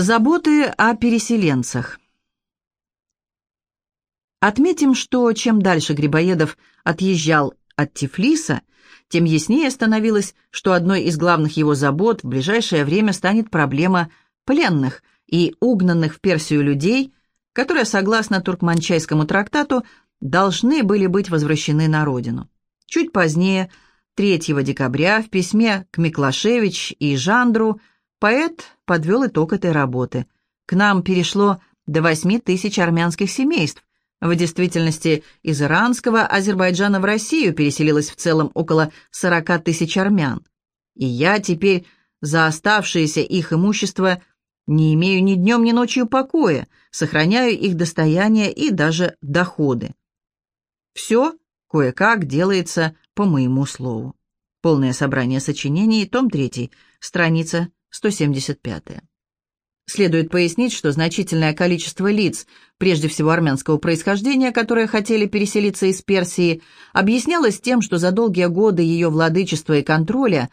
Заботы о переселенцах. Отметим, что чем дальше Грибоедов отъезжал от Тифлиса, тем яснее становилось, что одной из главных его забот в ближайшее время станет проблема пленных и угнанных в Персию людей, которые, согласно Туркманчайскому трактату, должны были быть возвращены на родину. Чуть позднее, 3 декабря, в письме к Миклашевич и Жандру поэт подвел итог этой работы. К нам перешло до 8 тысяч армянских семейств, в действительности, из иранского Азербайджана в Россию переселилось в целом около 40 тысяч армян. И я теперь за оставшееся их имущество не имею ни днем, ни ночью покоя, сохраняю их достояние и даже доходы. Все кое-как делается по моему слову. Полное собрание сочинений, том 3, страница 175. Следует пояснить, что значительное количество лиц, прежде всего армянского происхождения, которые хотели переселиться из Персии, объяснялось тем, что за долгие годы ее владычества и контроля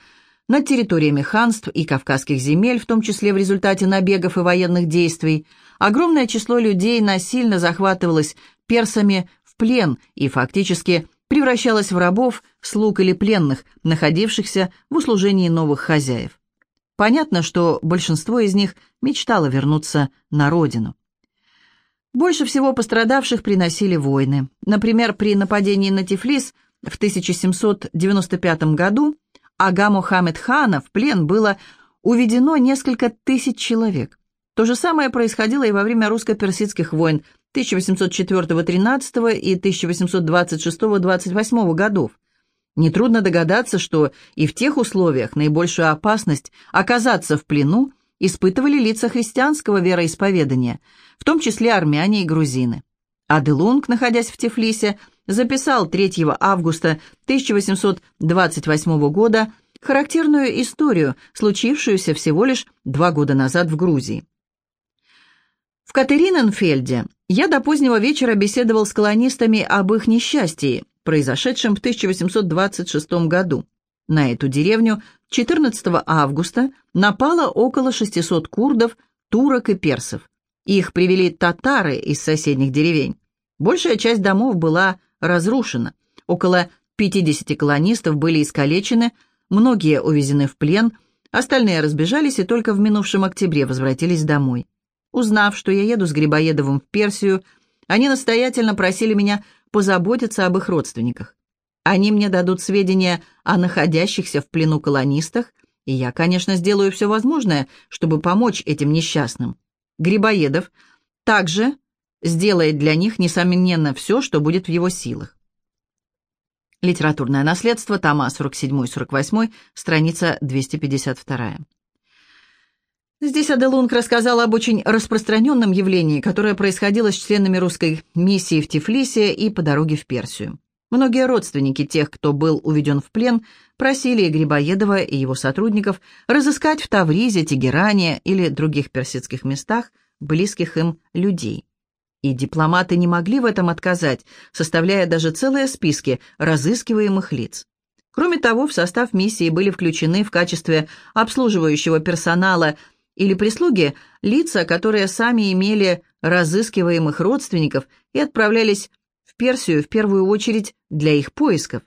над территориями ханств и кавказских земель, в том числе в результате набегов и военных действий, огромное число людей насильно захватывалось персами в плен и фактически превращалось в рабов, слуг или пленных, находившихся в услужении новых хозяев. Понятно, что большинство из них мечтало вернуться на родину. Больше всего пострадавших приносили войны. Например, при нападении на Тифлис в 1795 году Ага Мухаммед хана в плен было уведено несколько тысяч человек. То же самое происходило и во время русско-персидских войн 1804-13 и 1826-28 годов. Нетрудно догадаться, что и в тех условиях наибольшую опасность оказаться в плену испытывали лица христианского вероисповедания, в том числе армяне и грузины. Аделунг, находясь в Тифлисе, записал 3 августа 1828 года характерную историю, случившуюся всего лишь два года назад в Грузии. В Катериненфельде я до позднего вечера беседовал с колонистами об их несчастье, произошедшем в 1826 году. На эту деревню 14 августа напало около 600 курдов, турок и персов. Их привели татары из соседних деревень. Большая часть домов была разрушена. Около 50 колонистов были искалечены, многие увезены в плен, остальные разбежались и только в минувшем октябре возвратились домой. Узнав, что я еду с Грибоедовым в Персию, они настоятельно просили меня позаботиться об их родственниках. Они мне дадут сведения о находящихся в плену колонистах, и я, конечно, сделаю все возможное, чтобы помочь этим несчастным. Грибоедов также сделает для них, несомненно, все, что будет в его силах. Литературное наследство, тома 47-48, страница 252. Здесь Аделунг рассказал об очень распространенном явлении, которое происходило с членами русской миссии в Тифлисе и по дороге в Персию. Многие родственники тех, кто был уведен в плен, просили Грибоедова и его сотрудников разыскать в Тавризе, Тегеране или других персидских местах близких им людей. И дипломаты не могли в этом отказать, составляя даже целые списки разыскиваемых лиц. Кроме того, в состав миссии были включены в качестве обслуживающего персонала – или прислуги лица, которые сами имели разыскиваемых родственников и отправлялись в Персию в первую очередь для их поисков.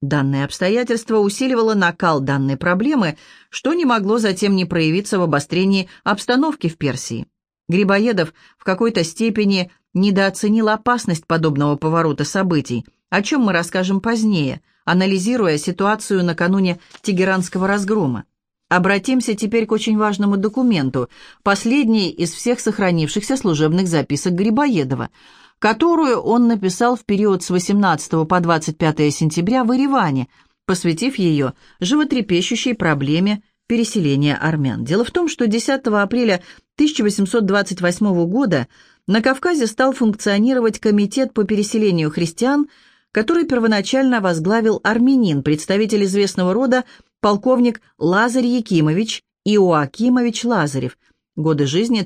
Данное обстоятельство усиливало накал данной проблемы, что не могло затем не проявиться в обострении обстановки в Персии. Грибоедов в какой-то степени недооценил опасность подобного поворота событий, о чем мы расскажем позднее, анализируя ситуацию накануне Тегеранского разгрома. Обратимся теперь к очень важному документу, последней из всех сохранившихся служебных записок Грибоедова, которую он написал в период с 18 по 25 сентября в Ереване, посвятив ее животрепещущей проблеме переселения армян. Дело в том, что 10 апреля 1828 года на Кавказе стал функционировать комитет по переселению христиан, который первоначально возглавил армянин, представитель известного рода полковник Лазарь Якимович Иоакимович Лазарев, годы жизни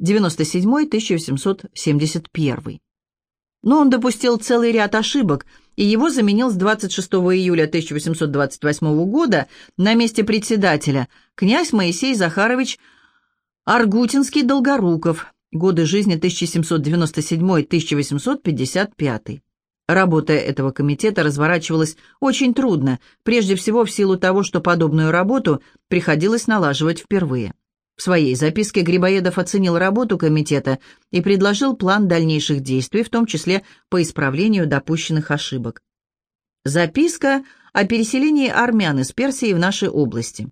1797-1871. Но он допустил целый ряд ошибок, и его заменил с 26 июля 1828 года на месте председателя князь Моисей Захарович Аргутинский Долгоруков. Годы жизни 1797-1855. Работа этого комитета разворачивалась очень трудно, прежде всего в силу того, что подобную работу приходилось налаживать впервые. В своей записке Грибоедов оценил работу комитета и предложил план дальнейших действий, в том числе по исправлению допущенных ошибок. Записка о переселении армян из Персии в наши области.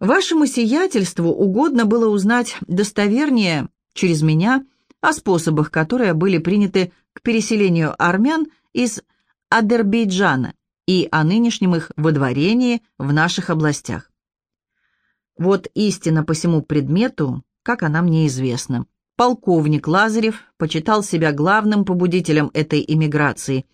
Вашему сиятельству угодно было узнать достовернее через меня о способах, которые были приняты к переселению армян из Азербайджана и о нынешнем их водворении в наших областях. Вот истина по всему предмету, как она мне известна. Полковник Лазарев почитал себя главным побудителем этой эмиграции,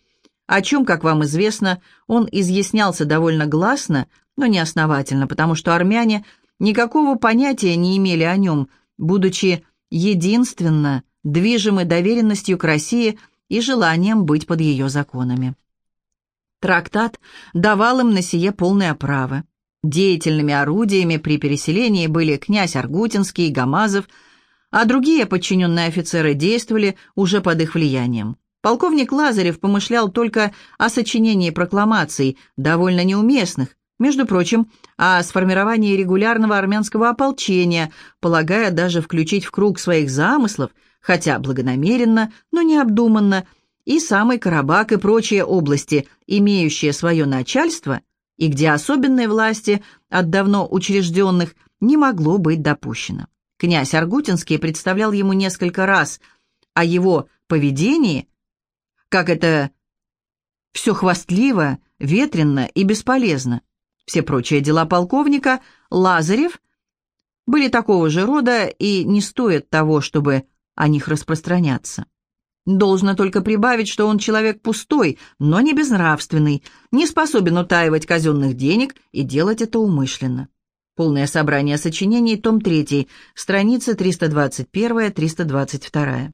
о чем, как вам известно, он изъяснялся довольно гласно, но не основательно, потому что армяне никакого понятия не имели о нем, будучи единственно движимы доверенностью к России – и желанием быть под ее законами. Трактат давал им на сие полное право. Деятельными орудиями при переселении были князь Аргутинский и Гамазов, а другие подчиненные офицеры действовали уже под их влиянием. Полковник Лазарев помышлял только о сочинении прокламаций, довольно неуместных, между прочим, о сформировании регулярного армянского ополчения, полагая даже включить в круг своих замыслов – хотя благонамеренно, но необдуманно, и самый Карабак и прочие области, имеющие свое начальство, и где особенной власти от давно учрежденных не могло быть допущено. Князь Аргутинский представлял ему несколько раз о его поведении, как это все хвастливо, ветренно и бесполезно. Все прочие дела полковника Лазарев были такого же рода и не стоят того, чтобы о них распространяться. Должно только прибавить, что он человек пустой, но не безнравственный, не способен утаивать казенных денег и делать это умышленно. Полное собрание сочинений, том 3, страница 321-322.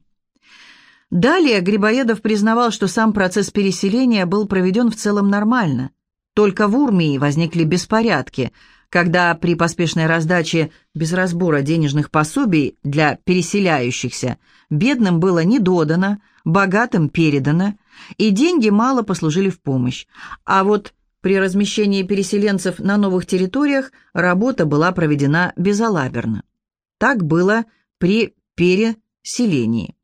Далее Грибоедов признавал, что сам процесс переселения был проведен в целом нормально. Только в Урмии возникли беспорядки – когда при поспешной раздаче без разбора денежных пособий для переселяющихся бедным было не додано, богатым передано, и деньги мало послужили в помощь. А вот при размещении переселенцев на новых территориях работа была проведена безалаберно. Так было при переселении.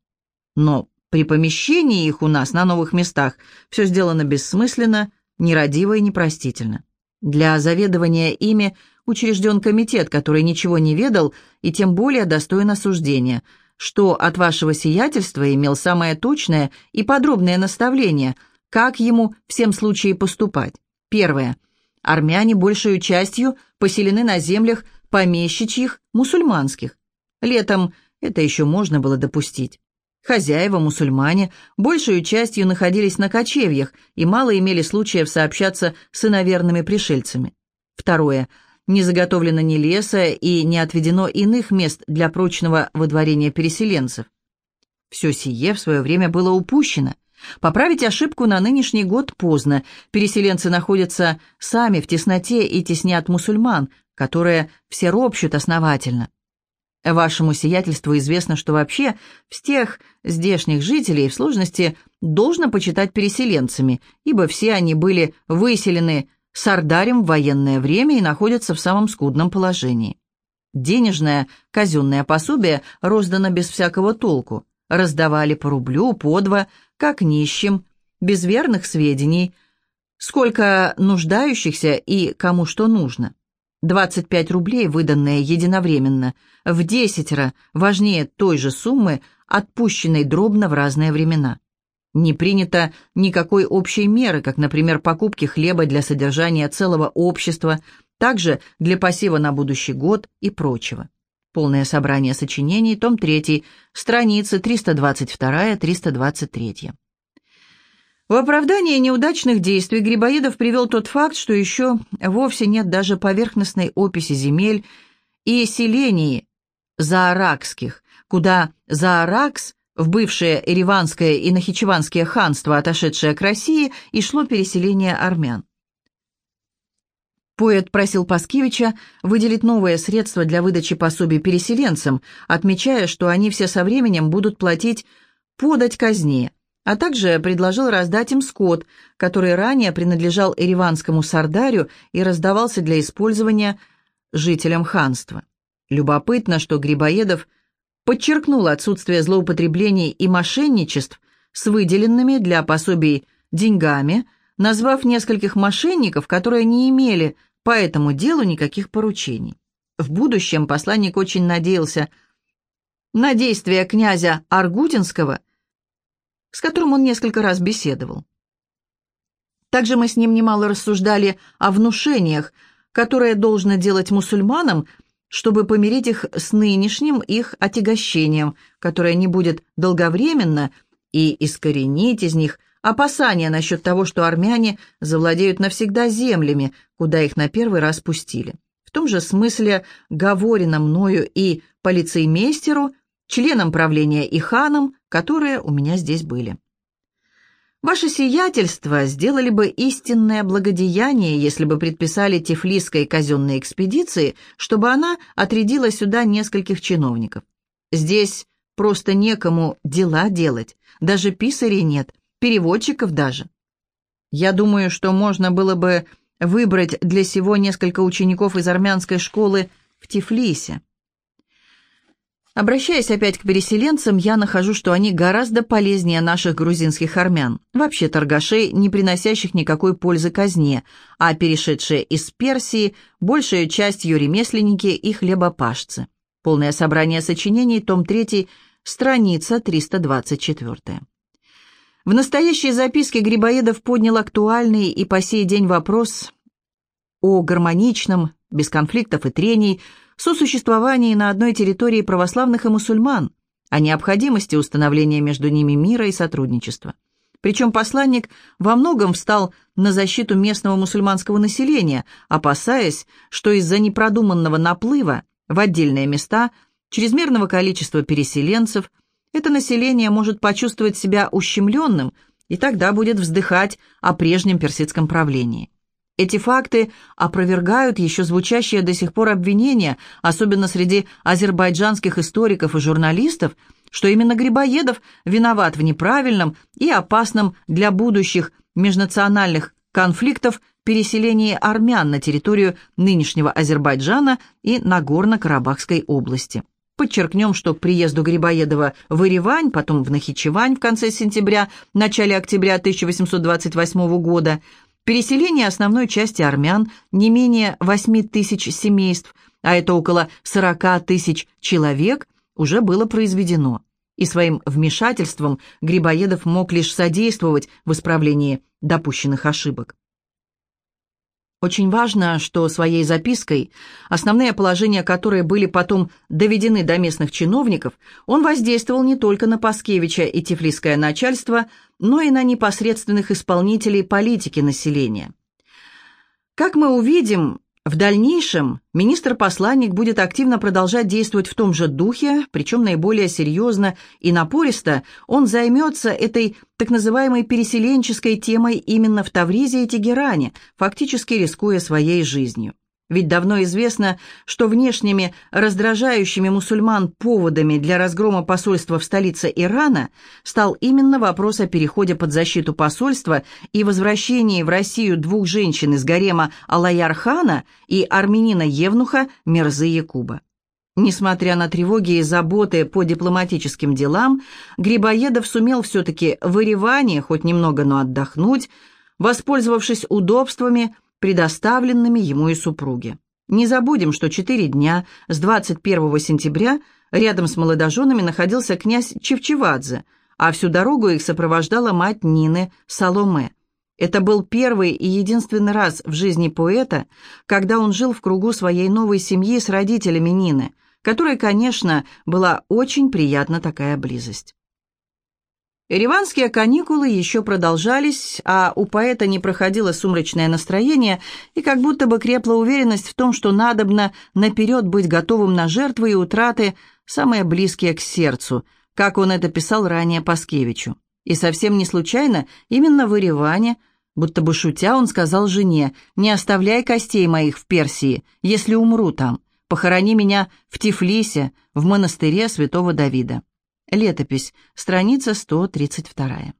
Но при помещении их у нас на новых местах все сделано бессмысленно, нерадиво и непростительно. Для заведования ими учрежден комитет, который ничего не ведал и тем более достоин осуждения, что от вашего сиятельства имел самое точное и подробное наставление, как ему всем случае поступать. Первое. Армяне большей частью поселены на землях помещичьих, мусульманских. Летом это еще можно было допустить. Хозяева, мусульмане, большую частью находились на кочевьях и мало имели случаев сообщаться с иноверными пришельцами. Второе. Не заготовлено ни леса и не отведено иных мест для прочного водворения переселенцев. Все сие в свое время было упущено. Поправить ошибку на нынешний год поздно. Переселенцы находятся сами в тесноте и теснят мусульман, которые все ропщут основательно. Вашему сиятельству известно, что вообще всех здешних жителей в сложности должно почитать переселенцами, ибо все они были выселены сардарем в военное время и находятся в самом скудном положении. Денежное казенное пособие роздано без всякого толку. Раздавали по рублю, по два, как нищим, без верных сведений, сколько нуждающихся и кому что нужно. 25 рублей, выданные единовременно, в десятеро важнее той же суммы, отпущенной дробно в разные времена. Не принято никакой общей меры, как, например, покупки хлеба для содержания целого общества, также для посева на будущий год и прочего. Полное собрание сочинений, том 3, страницы 322-323. В оправдание неудачных действий Грибоедов привел тот факт, что еще вовсе нет даже поверхностной описи земель и селений зааракских, куда Зааракс, в бывшее Ереванское и Нахичеванское ханство, отошедшее к России, и шло переселение армян. Поэт просил Паскевича выделить новые средства для выдачи пособий переселенцам, отмечая, что они все со временем будут платить подать казне, а также предложил раздать им скот, который ранее принадлежал Ереванскому сардарю и раздавался для использования жителям ханства. Любопытно, что Грибоедов подчеркнул отсутствие злоупотреблений и мошенничеств с выделенными для пособий деньгами, назвав нескольких мошенников, которые не имели по этому делу никаких поручений. В будущем посланник очень надеялся на действия князя Аргутинского, с которым он несколько раз беседовал. Также мы с ним немало рассуждали о внушениях, которые должно делать мусульманам, чтобы помирить их с нынешним их отягощением, которое не будет долговременно, и искоренить из них опасания насчет того, что армяне завладеют навсегда землями, куда их на первый раз пустили. В том же смысле говорено мною и полицеймейстеру, членам правления и ханам, которые у меня здесь были. Ваше сиятельство сделали бы истинное благодеяние, если бы предписали Тифлисской казенной экспедиции, чтобы она отрядила сюда нескольких чиновников. Здесь просто некому дела делать, даже писарей нет, переводчиков даже. Я думаю, что можно было бы выбрать для сего несколько учеников из армянской школы в Тифлисе. Обращаясь опять к переселенцам, я нахожу, что они гораздо полезнее наших грузинских армян, вообще торгашей, не приносящих никакой пользы казне, а перешедшие из Персии, большей частью ремесленники и хлебопашцы. Полное собрание сочинений, том 3, страница 324. В настоящей записке Грибоедов поднял актуальный и по сей день вопрос о гармоничном, без конфликтов и трений, сосуществовании на одной территории православных и мусульман, о необходимости установления между ними мира и сотрудничества. Причем посланник во многом встал на защиту местного мусульманского населения, опасаясь, что из-за непродуманного наплыва в отдельные места, чрезмерного количества переселенцев – это население может почувствовать себя ущемленным и тогда будет вздыхать о прежнем персидском правлении. Эти факты опровергают еще звучащие до сих пор обвинения, особенно среди азербайджанских историков и журналистов, что именно Грибоедов виноват в неправильном и опасном для будущих межнациональных конфликтов переселении армян на территорию нынешнего Азербайджана и Нагорно-Карабахской области. Подчеркнем, что к приезду Грибоедова в Еревань, потом в Нахичевань в конце сентября, начале октября 1828 года, переселение основной части армян не менее 8 тысяч семейств, а это около 40 тысяч человек, уже было произведено. И своим вмешательством Грибоедов мог лишь содействовать в исправлении допущенных ошибок. Очень важно, что своей запиской, основные положения которой были потом доведены до местных чиновников, он воздействовал не только на Паскевича и тифлисское начальство, но и на непосредственных исполнителей политики населения. Как мы увидим, в дальнейшем министр-посланник будет активно продолжать действовать в том же духе, причем наиболее серьезно и напористо он займется этой так называемой переселенческой темой именно в Тавризе и Тегеране, фактически рискуя своей жизнью. Ведь давно известно, что внешними раздражающими мусульман поводами для разгрома посольства в столице Ирана стал именно вопрос о переходе под защиту посольства и возвращении в Россию двух женщин из гарема Алаяр-хана и армянина-евнуха Мерзы Якуба. Несмотря на тревоги и заботы по дипломатическим делам, Грибоедов сумел все-таки в Ереване хоть немного, но отдохнуть, воспользовавшись удобствами – предоставленными ему и супруге. Не забудем, что четыре дня с 21 сентября рядом с молодоженами находился князь Чевчевадзе, а всю дорогу их сопровождала мать Нины Саломе. Это был первый и единственный раз в жизни поэта, когда он жил в кругу своей новой семьи с родителями Нины, которой, конечно, была очень приятна такая близость. Ереванские каникулы еще продолжались, а у поэта не проходило сумрачное настроение и как будто бы крепла уверенность в том, что надобно наперед быть готовым на жертвы и утраты, самые близкие к сердцу, как он это писал ранее Паскевичу. И совсем не случайно именно в Ереване Будто бы шутя, он сказал жене, «Не оставляй костей моих в Персии, если умру там. Похорони меня в Тифлисе, в монастыре святого Давида». Летопись, страница 132.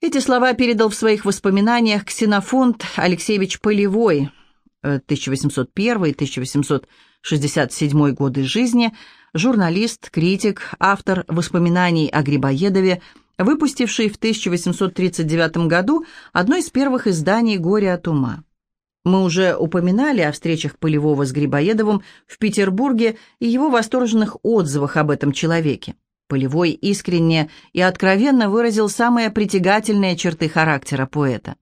Эти слова передал в своих воспоминаниях Ксенофонт Алексеевич Полевой, 1801-1867 э, годы жизни, журналист, критик, автор воспоминаний о Грибоедове, выпустивший в 1839 году одно из первых изданий «Горе от ума». Мы уже упоминали о встречах Полевого с Грибоедовым в Петербурге и его восторженных отзывах об этом человеке. Полевой искренне и откровенно выразил самые притягательные черты характера поэта.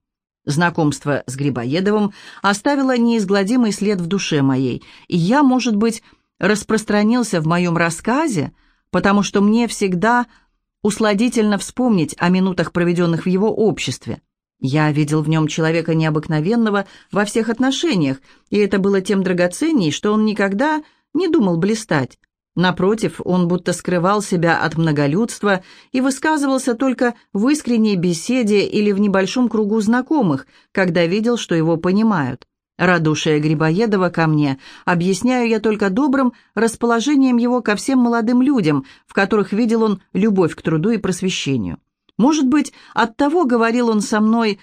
Знакомство с Грибоедовым оставило неизгладимый след в душе моей, и я, может быть, распространился в моем рассказе, потому что мне всегда усладительно вспомнить о минутах, проведенных в его обществе. Я видел в нем человека необыкновенного во всех отношениях, и это было тем драгоценней, что он никогда не думал блистать. Напротив, он будто скрывал себя от многолюдства и высказывался только в искренней беседе или в небольшом кругу знакомых, когда видел, что его понимают. Радушие Грибоедова ко мне объясняю я только добрым расположением его ко всем молодым людям, в которых видел он любовь к труду и просвещению. Может быть, оттого говорил он со мной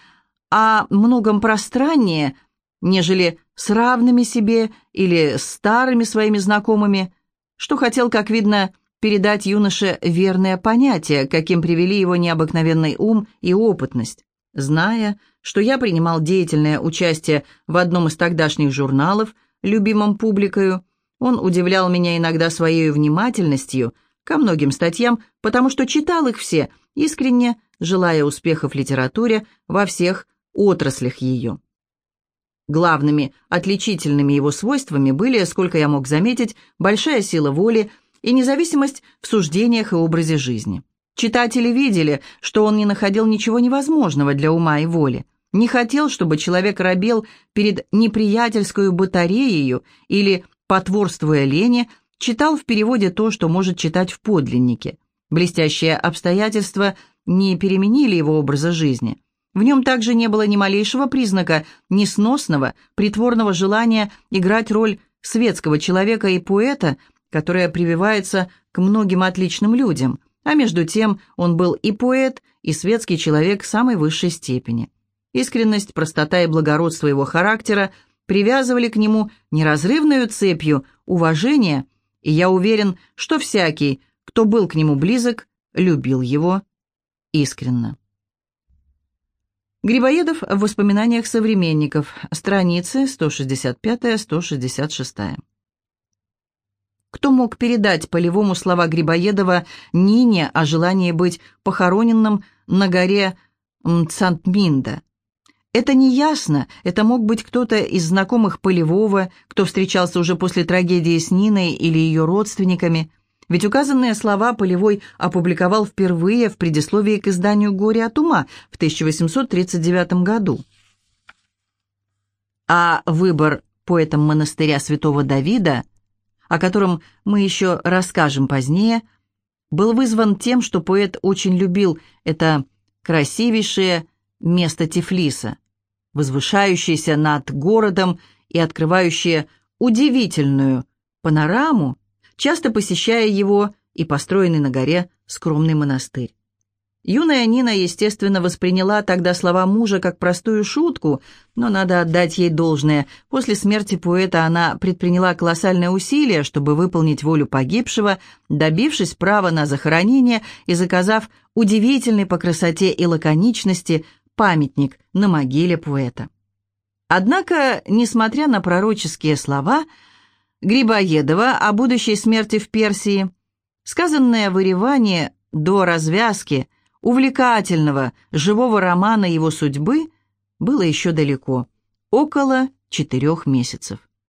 о многом пространнее, нежели с равными себе или старыми своими знакомыми, что хотел, как видно, передать юноше верное понятие, каким привели его необыкновенный ум и опытность. Зная, что я принимал деятельное участие в одном из тогдашних журналов, любимом публикою, он удивлял меня иногда своей внимательностью ко многим статьям, потому что читал их все, искренне желая успехов литературе во всех отраслях ее. Главными отличительными его свойствами были, сколько я мог заметить, большая сила воли и независимость в суждениях и образе жизни. Читатели видели, что он не находил ничего невозможного для ума и воли, не хотел, чтобы человек робел перед неприятельской батареей или, потворствуя лени, читал в переводе то, что может читать в подлиннике. Блестящие обстоятельства не переменили его образа жизни – в нем также не было ни малейшего признака несносного, притворного желания играть роль светского человека и поэта, которая прививается к многим отличным людям, а между тем он был и поэт, и светский человек самой высшей степени. Искренность, простота и благородство его характера привязывали к нему неразрывную цепью уважения, и я уверен, что всякий, кто был к нему близок, любил его искренно. Грибоедов в воспоминаниях современников, страницы 165-166. Кто мог передать Полевому слова Грибоедова Нине о желании быть похороненным на горе Мцантминда? Это не ясно, это мог быть кто-то из знакомых Полевого, кто встречался уже после трагедии с Ниной или ее родственниками – ведь указанные слова Полевой опубликовал впервые в предисловии к изданию «Горе от ума» в 1839 году. А выбор поэтом монастыря святого Давида, о котором мы еще расскажем позднее, был вызван тем, что поэт очень любил это красивейшее место Тифлиса, возвышающееся над городом и открывающее удивительную панораму часто посещая его и построенный на горе скромный монастырь. Юная Нина, естественно, восприняла тогда слова мужа как простую шутку, но надо отдать ей должное. После смерти поэта она предприняла колоссальные усилия, чтобы выполнить волю погибшего, добившись права на захоронение и заказав удивительный по красоте и лаконичности памятник на могиле поэта. Однако, несмотря на пророческие слова, Грибоедова о будущей смерти в Персии, сказанное в до развязки увлекательного, живого романа его судьбы было еще далеко, около четырех месяцев.